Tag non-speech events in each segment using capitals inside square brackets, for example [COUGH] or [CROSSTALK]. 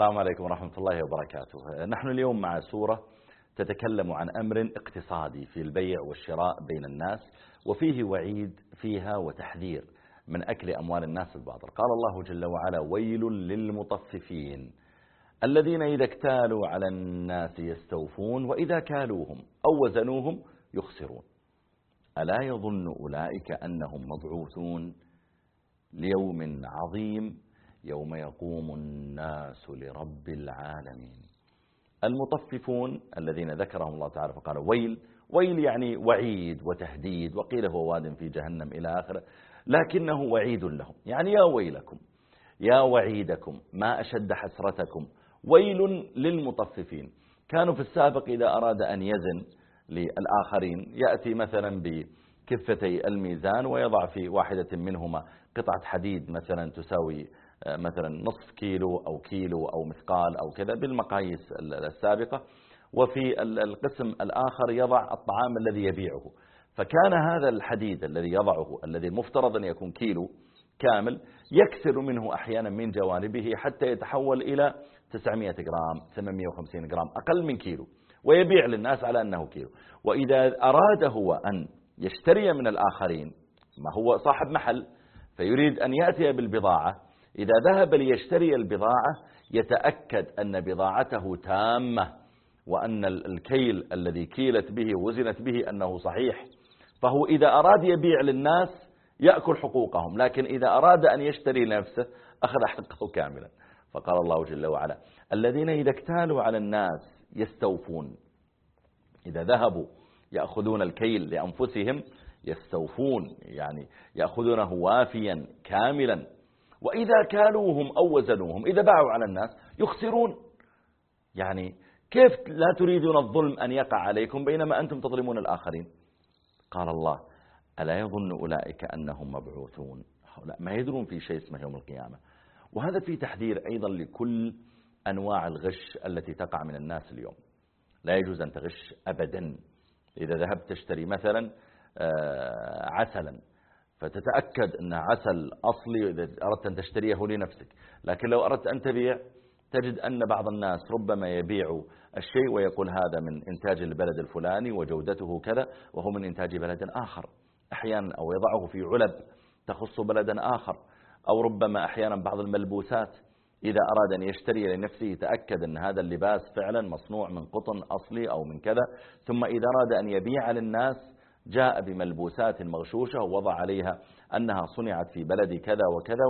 السلام عليكم ورحمة الله وبركاته. نحن اليوم مع سورة تتكلم عن أمر اقتصادي في البيع والشراء بين الناس وفيه وعيد فيها وتحذير من أكل أموال الناس الباطل. قال الله جل وعلا ويل للمطففين الذين إذا اكتالوا على الناس يستوفون وإذا كالوهم أو وزنوهم يخسرون. ألا يظن أولئك أنهم مبعوثون ليوم عظيم يوم يقوم الناس لرب العالمين. المطففون الذين ذكرهم الله تعالى فقال ويل ويل يعني وعيد وتهديد وقيل هو واد في جهنم إلى آخره لكنه وعيد لهم. يعني يا ويلكم يا وعيدكم ما أشد حسرتكم. ويل للمطففين. كانوا في السابق إذا أراد أن يزن للآخرين يأتي مثلا بكفتي الميزان ويضع في واحدة منهما قطعة حديد مثلا تساوي مثلا نصف كيلو أو كيلو أو مثقال أو كذا بالمقاييس السابقة. وفي القسم الآخر يضع الطعام الذي يبيعه. فكان هذا الحديد الذي يضعه الذي المفترض أن يكون كيلو كامل يكسر منه أحيانا من جوانبه حتى يتحول إلى 900 جرام 850 جرام أقل من كيلو ويبيع للناس على أنه كيلو. وإذا أراد هو أن يشتري من الآخرين ما هو صاحب محل فيريد أن يأتي بالبضاعة إذا ذهب ليشتري البضاعة يتأكد أن بضاعته تامة وأن الكيل الذي كيلت به وزنت به أنه صحيح. فهو إذا أراد يبيع للناس يأكل حقوقهم لكن إذا أراد أن يشتري لنفسه أخذ حقه كاملا. فقال الله جل وعلا الذين إذا اكتالوا على الناس يستوفون. إذا ذهبوا يأخذون الكيل لأنفسهم يستوفون يعني يأخذونه وافيا كاملا. وإذا كالوهم أو وزنوهم إذا باعوا على الناس يخسرون. يعني كيف لا تريدون الظلم أن يقع عليكم بينما أنتم تظلمون الآخرين؟ قال الله ألا يظن أولئك أنهم مبعوثون؟ هؤلاء ما يدرون في شيء اسمه يوم القيامة. وهذا في تحذير أيضا لكل أنواع الغش التي تقع من الناس اليوم. لا يجوز أن تغش أبدا. إذا ذهبت تشتري مثلا آه، عسلا. فتتأكد أن عسل أصلي إذا أردت أن تشتريه لنفسك. لكن لو أردت أن تبيع تجد أن بعض الناس ربما يبيع الشيء ويقول هذا من إنتاج البلد الفلاني وجودته كذا وهو من إنتاج بلد آخر. أحيانا أو يضعه في علب تخص بلدا آخر. أو ربما أحيانا بعض الملبوسات إذا أراد أن يشتري لنفسه يتأكد أن هذا اللباس فعلا مصنوع من قطن أصلي أو من كذا. ثم إذا أراد أن يبيع للناس جاء بملبوسات مغشوشة ووضع عليها أنها صنعت في بلد كذا وكذا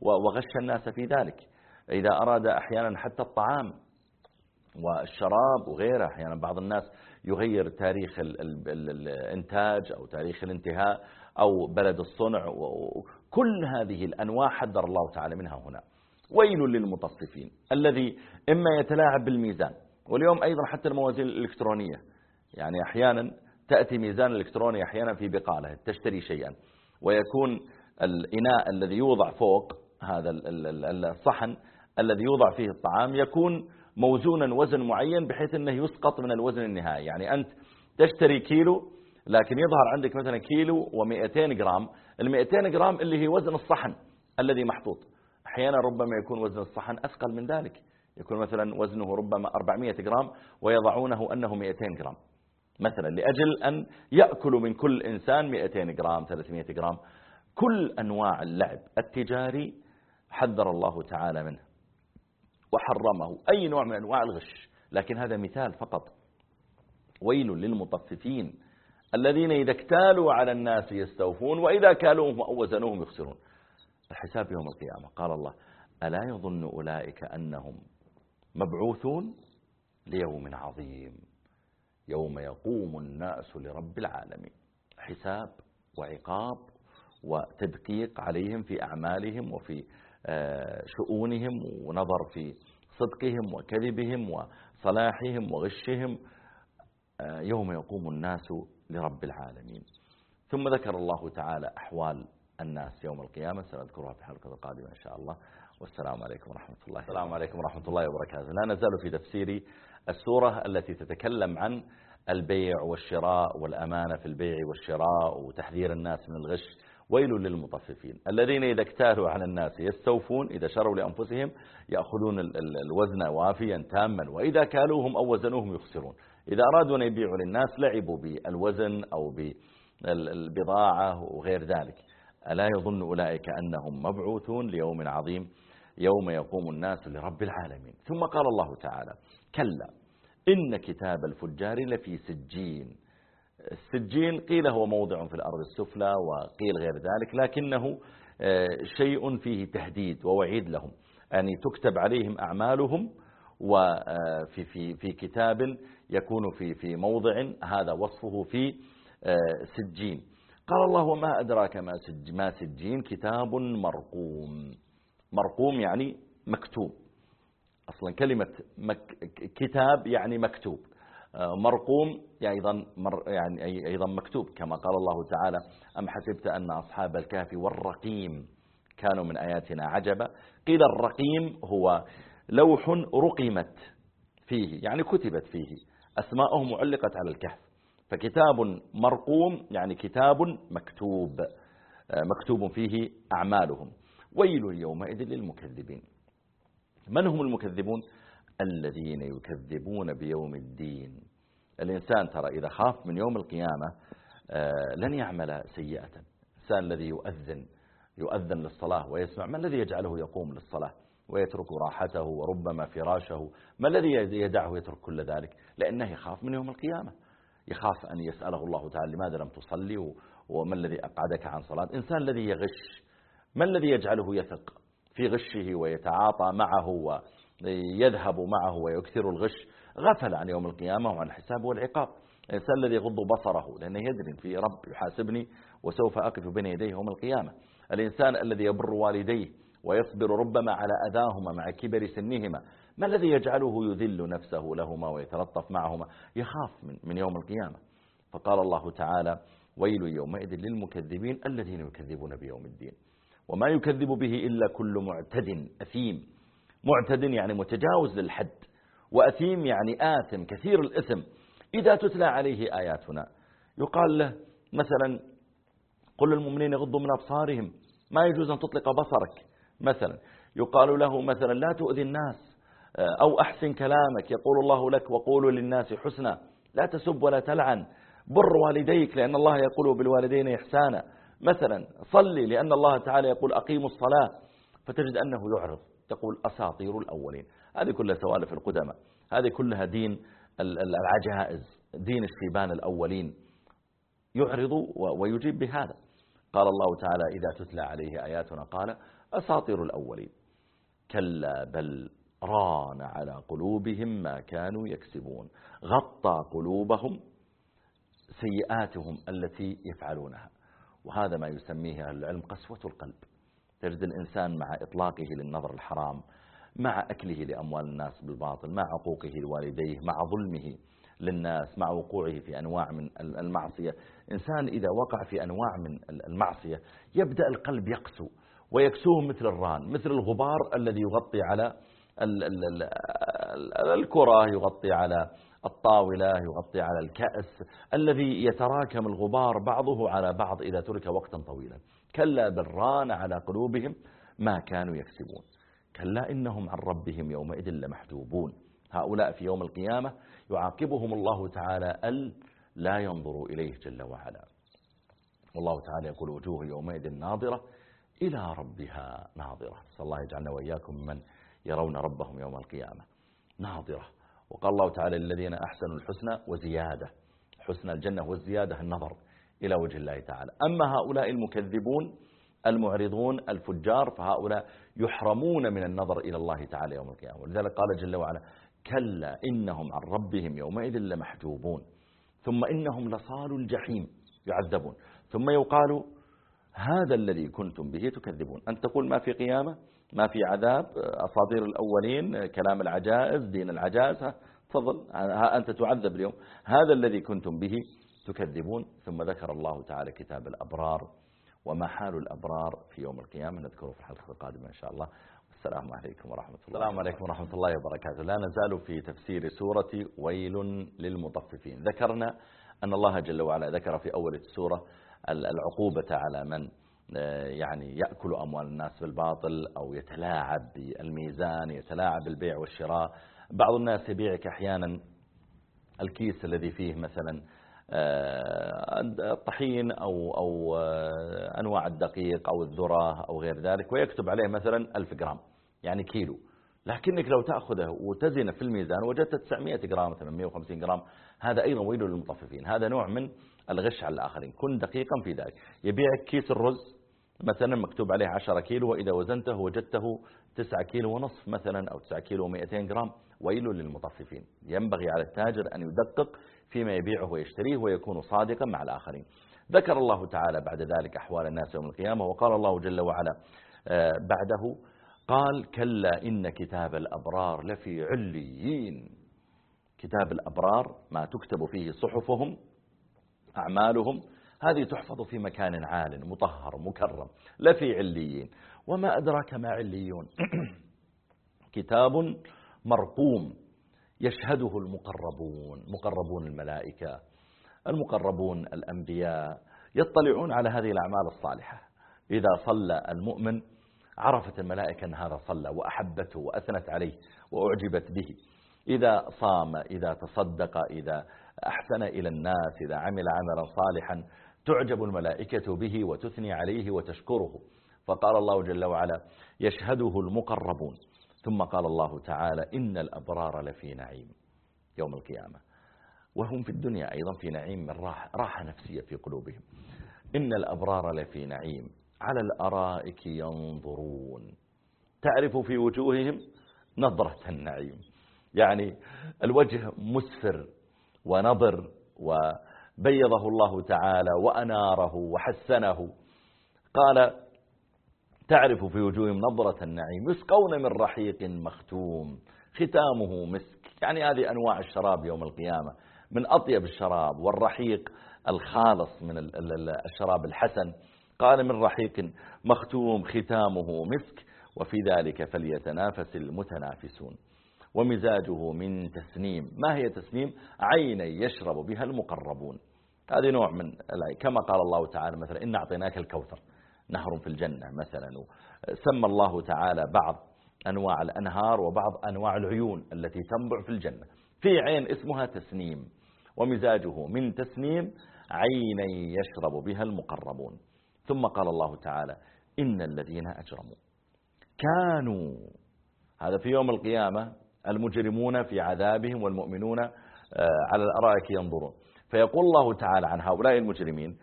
وغش الناس في ذلك. إذا أراد أحيانا حتى الطعام والشراب وغيره أحيانا بعض الناس يغير تاريخ الإنتاج أو تاريخ الانتهاء أو بلد الصنع كل هذه الأنواع حذر الله تعالى منها هنا. ويل للمطففين الذي إما يتلاعب بالميزان واليوم أيضا حتى الموازين الإلكترونية. يعني أحيانا تأتي ميزان الإلكتروني أحيانا في بقالة تشتري شيئا ويكون الإناء الذي يوضع فوق هذا الصحن الذي يوضع فيه الطعام يكون موزونا وزن معين بحيث أنه يسقط من الوزن النهائي. يعني أنت تشتري كيلو لكن يظهر عندك مثلا كيلو و200 جرام ال200 جرام اللي هي وزن الصحن الذي محطوط. أحيانا ربما يكون وزن الصحن أثقل من ذلك. يكون مثلا وزنه ربما 400 جرام ويضعونه أنه 200 جرام. مثلا لأجل أن يأكل من كل إنسان 200 جرام 300 جرام. كل أنواع اللعب التجاري حذر الله تعالى منه وحرمه أي نوع من أنواع الغش. لكن هذا مثال فقط. ويل للمطففين الذين إذا اكتالوا على الناس يستوفون وإذا كالوهم أو وزنوهم يخسرون. الحساب يوم القيامة. قال الله ألا يظن أولئك أنهم مبعوثون ليوم عظيم؟ يوم يقوم الناس لرب العالمين. حساب وعقاب وتدقيق عليهم في أعمالهم وفي آه، شؤونهم ونظر في صدقهم وكذبهم وصلاحهم وغشهم. آه، يوم يقوم الناس لرب العالمين. ثم ذكر الله تعالى أحوال الناس يوم القيامة. سنذكرها في الحلقة القادمة إن شاء الله. والسلام عليكم ورحمة الله السلام عليكم ورحمة الله وبركاته. لا نزال في تفسير السورة التي تتكلم عن البيع والشراء والأمانة في البيع والشراء وتحذير الناس من الغش ويل للمطففين. الذين إذا اكتالوا على الناس يستوفون إذا شروا لأنفسهم يأخذون الوزن وافيا تاما وإذا كالوهم أو وزنوهم يخسرون. إذا أرادوا أن يبيعوا للناس لعبوا بالوزن أو بالبضاعة وغير ذلك. ألا يظن أولئك أنهم مبعوثون ليوم عظيم يوم يقوم الناس لرب العالمين. ثم قال الله تعالى كلا إن كتاب الفجار لفي سجين. السجين قيل هو موضع في الأرض السفلى وقيل غير ذلك لكنه آه، شيء فيه تهديد ووعيد لهم يعني تكتب عليهم أعمالهم وفي آه، في في كتاب يكون في في موضع هذا وصفه في آه، سجين. قال الله وما أدراك ما ما سجين؟ كتاب مرقوم. مرقوم يعني مكتوب. أصلا كلمة مك كتاب يعني مكتوب. مرقوم يعني أيضا, مر يعني أيضا مكتوب. كما قال الله تعالى أم حسبت أن أصحاب الكهف والرقيم كانوا من آياتنا عجبا؟ قيل الرقيم هو لوح رقمت فيه يعني كتبت فيه. أسماءهم علقت على الكهف. فكتاب مرقوم يعني كتاب مكتوب. مكتوب فيه أعمالهم. ويل يومئذ للمكذبين. من هم المكذبون؟ الذين يكذبون بيوم الدين. الإنسان ترى إذا خاف من يوم القيامة آه، لن يعمل سيئة. الإنسان الذي يؤذن يؤذن للصلاة ويسمع ما الذي يجعله يقوم للصلاة؟ ويترك راحته وربما فراشه. ما الذي يدعه يترك كل ذلك؟ لأنه يخاف من يوم القيامة. يخاف أن يسأله الله تعالى لماذا لم تصلي؟ وما الذي أقعدك عن صلاة؟ إنسان الذي يغش ما الذي يجعله يثق؟ في غشه ويتعاطى معه ويذهب معه ويكثر الغش غفل عن يوم القيامة وعن الحساب والعقاب. الإنسان الذي يغض بصره لأنه يدري في رب يحاسبني وسوف أقف بين يديه يوم القيامة. الإنسان الذي يبر والديه ويصبر ربما على أذاهما مع كبر سنهما ما الذي يجعله يذل نفسه لهما ويتلطف معهما؟ يخاف من, من يوم القيامة. فقال الله تعالى ويل يومئذ للمكذبين الذين يكذبون بيوم الدين. وما يكذب به إلا كل معتد أثيم. معتد يعني متجاوز للحد وأثيم يعني آثم كثير الإثم. إذا تتلى عليه آياتنا يقال له مثلا قل للمؤمنين يغضوا من أبصارهم ما يجوز أن تطلق بصرك مثلا. يقال له مثلا لا تؤذي الناس أو أحسن كلامك يقول الله لك وقولوا للناس حسنا. لا تسب ولا تلعن بر والديك لأن الله يقول بالوالدين إحسانا. مثلا صلي لأن الله تعالى يقول أقيموا الصلاة فتجد أنه يعرض. تقول أساطير الأولين. هذه كلها سوالف القدماء. هذه كلها دين العجائز دين الشيبان الأولين. يعرض ويجيب بهذا. قال الله تعالى إذا تتلى عليه آياتنا قال أساطير الأولين. كلا بل ران على قلوبهم ما كانوا يكسبون. غطى قلوبهم سيئاتهم التي يفعلونها. وهذا ما يسميه العلم قسوة القلب. تجد الإنسان مع إطلاقه للنظر الحرام مع أكله لأموال الناس بالباطل مع عقوقه لوالديه مع ظلمه للناس مع وقوعه في أنواع من المعصية. إنسان إذا وقع في أنواع من المعصية يبدأ القلب يقسو ويكسوه مثل الران مثل الغبار الذي يغطي على الكرة يغطي على الطاولة يغطي على الكأس الذي يتراكم الغبار بعضه على بعض إذا ترك وقتا طويلا. كلا بالران على قلوبهم ما كانوا يكسبون. كلا إنهم عن ربهم يومئذ لمحجوبون. هؤلاء في يوم القيامة يعاقبهم الله تعالى أل لا ينظروا إليه جل وعلا. والله تعالى يقول وجوه يومئذ ناظرة إلى ربها ناظرة. صلى الله يجعلنا وإياكم من يرون ربهم يوم القيامة. ناظرة. وقال الله تعالى للذين أحسنوا الحسنى وزيادة. حسن الجنة والزيادة النظر إلى وجه الله تعالى. أما هؤلاء المكذبون المعرضون الفجار فهؤلاء يحرمون من النظر إلى الله تعالى يوم القيامة. ولذلك قال جل وعلا كلا إنهم عن ربهم يومئذ لمحجوبون. ثم إنهم لصال الجحيم يعذبون. ثم يقال هذا الذي كنتم به تكذبون. أن تقول ما في قيامة ما في عذاب أصادير الأولين كلام العجائز دين العجائز تفضل. أنت تعذب اليوم. هذا الذي كنتم به تكذبون. ثم ذكر الله تعالى كتاب الأبرار وما حال الأبرار في يوم القيامة. نذكره في الحلقة القادمة إن شاء الله. السلام عليكم ورحمة الله السلام عليكم ورحمة الله وبركاته. لا نزال في تفسير سورة ويل للمطففين. ذكرنا أن الله جل وعلا ذكر في أول السورة العقوبة على من يعني يأكل أموال الناس بالباطل أو يتلاعب بالميزان يتلاعب بالبيع والشراء. بعض الناس يبيعك أحيانا الكيس الذي فيه مثلا آه، الطحين أو, أو آه، أنواع الدقيق أو الذرة أو غير ذلك ويكتب عليه مثلا ألف جرام يعني كيلو. لكنك لو تأخذه وتزنه في الميزان وجدت 900 جرام 850 جرام هذا أيضا ويل للمطففين. هذا نوع من الغش على الآخرين. كن دقيقا في ذلك. يبيعك كيس الرز مثلا مكتوب عليه 10 كيلو وإذا وزنته وجدته 9 كيلو ونصف مثلا أو 9 كيلو و200 جرام ويل للمطففين. ينبغي على التاجر أن يدقق فيما يبيعه ويشتريه ويكون صادقا مع الآخرين. ذكر الله تعالى بعد ذلك أحوال الناس يوم القيامة وقال الله جل وعلا آه، بعده قال كلا إن كتاب الأبرار لفي عليين. كتاب الأبرار ما تكتب فيه صحفهم أعمالهم هذه تحفظ في مكان عال مطهر مكرم لفي عليين. وما أدراك ما عليون؟ [CLEARS THROAT] كتاب مرقوم يشهده المقربون مقربون الملائكة المقربون الأنبياء يطلعون على هذه الأعمال الصالحة. إذا صلى المؤمن عرفت الملائكة أن هذا صلى وأحبته وأثنت عليه وأعجبت به. إذا صام إذا تصدق إذا أحسن إلى الناس إذا عمل عملا صالحا تعجب الملائكة به وتثني عليه وتشكره. فقال الله جل وعلا يشهده المقربون. ثم قال الله تعالى إن الأبرار لفي نعيم يوم القيامة. وهم في الدنيا أيضا في نعيم من راحة, راحة نفسية في قلوبهم. إن الأبرار لفي نعيم على الأرائك ينظرون. تعرف في وجوههم نظرة النعيم. يعني الوجه مسفر ونظر وبيضه الله تعالى وأناره وحسنه. قال تعرف في وجوههم نظرة النعيم يسقون من رحيق مختوم ختامه مسك. يعني هذه أنواع الشراب يوم القيامة من أطيب الشراب والرحيق الخالص من الشراب الحسن. قال من رحيق مختوم ختامه مسك وفي ذلك فليتنافس المتنافسون. ومزاجه من تسنيم. ما هي تسنيم؟ عين يشرب بها المقربون. هذه نوع من كما قال الله تعالى مثلا إن أعطيناك الكوثر نهر في الجنة مثلا. سمى الله تعالى بعض أنواع الأنهار وبعض أنواع العيون التي تنبع في الجنة. في عين اسمها تسنيم. ومزاجه من تسنيم عيني يشرب بها المقربون. ثم قال الله تعالى إن الذين أجرموا كانوا. هذا في يوم القيامة المجرمون في عذابهم والمؤمنون آه، على الأرائك ينظرون. فيقول الله تعالى عن هؤلاء المجرمين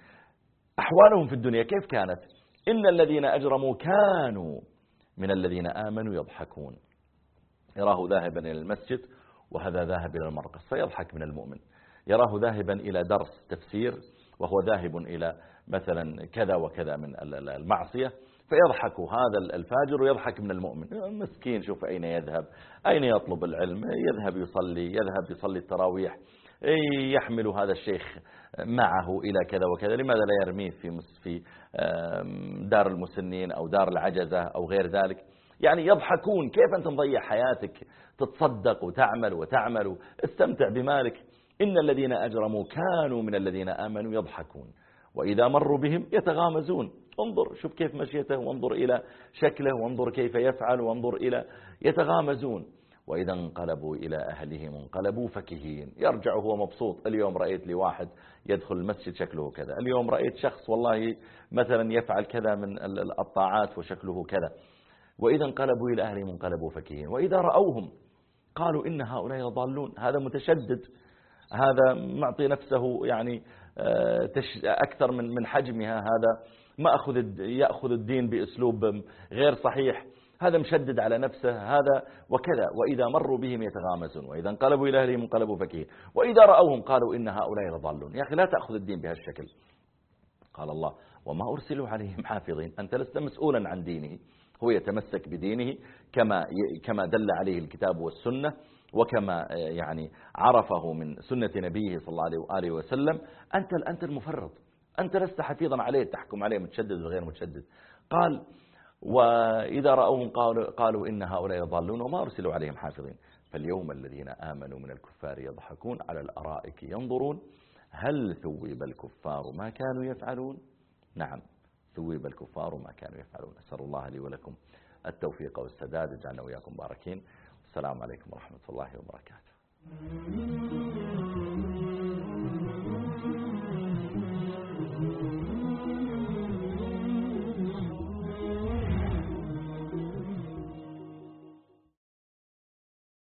أحوالهم في الدنيا كيف كانت؟ إن الذين أجرموا كانوا من الذين آمنوا يضحكون. يراه ذاهبا إلى المسجد وهذا ذاهب إلى المرقص فيضحك من المؤمن. يراه ذاهبا إلى درس تفسير وهو ذاهب إلى مثلا كذا وكذا من المعصية فيضحك هذا الفاجر ويضحك من المؤمن. مسكين شوف أين يذهب؟ أين يطلب العلم؟ يذهب يصلي يذهب يصلي التراويح. يحمل هذا الشيخ معه إلى كذا وكذا. لماذا لا يرميه في في دار المسنين أو دار العجزة أو غير ذلك؟ يعني يضحكون. كيف أنت مضيع حياتك؟ تتصدق وتعمل وتعمل. استمتع بمالك. إن الذين أجرموا كانوا من الذين آمنوا يضحكون. وإذا مروا بهم يتغامزون. انظر شوف كيف مشيته وانظر إلى شكله وانظر كيف يفعل وانظر إلى يتغامزون. وإذا انقلبوا إلى أهلهم انقلبوا فكهين. يرجع هو مبسوط. اليوم رأيت لي واحد يدخل المسجد شكله كذا. اليوم رأيت شخص والله مثلا يفعل كذا من الطاعات وشكله كذا. وإذا انقلبوا إلى أهلهم انقلبوا فكهين. وإذا رأوهم قالوا إن هؤلاء يضالون. هذا متشدد. هذا معطي نفسه يعني آه، أكثر من من حجمها. هذا ما أخذ يأخذ الدين بأسلوب غير صحيح. هذا مشدد على نفسه هذا وكذا. وإذا مروا بهم يتغامزون. وإذا انقلبوا إلى أهلهم انقلبوا فكين وإذا رأوهم قالوا إن هؤلاء لضالون. يا أخي لا تأخذ الدين بهالشكل. قال الله وما أرسلوا عليهم حافظين. أنت لست مسؤولا عن دينه. هو يتمسك بدينه كما كما دل عليه الكتاب والسنة وكما يعني عرفه من سنة نبيه صلى الله عليه وآله وسلم. أنت أنت المفرط. أنت لست حفيظا عليه تحكم عليه متشدد وغير متشدد. قال وإذا رأوهم قالوا, قالوا إن هؤلاء يضالون وما أرسلوا عليهم حافظين. فاليوم الذين آمنوا من الكفار يضحكون على الأرائك ينظرون هل ثوب الكفار ما كانوا يفعلون؟ نعم ثويب الكفار وما كانوا يفعلون. أسأل الله لي ولكم التوفيق والسداد اجعلنا وإياكم باركين السلام عليكم ورحمة الله وبركاته.